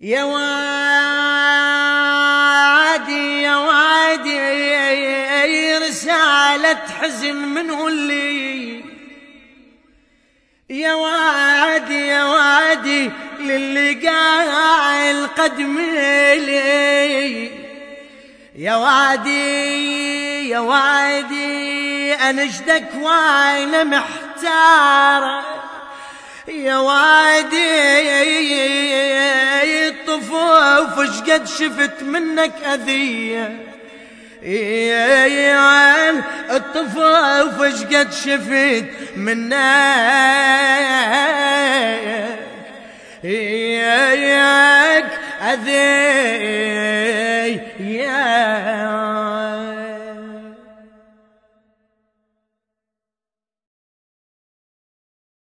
يا وادي يا وادي رسالة حزن من اللي يا وادي يا وادي للي قاعد قدمي لي. يا وادي يا وادي انشدك وأنا محتار. يا وادي الطفوف اش قد شفت منك أذية. الطفوف اش قد شفت منك أذية.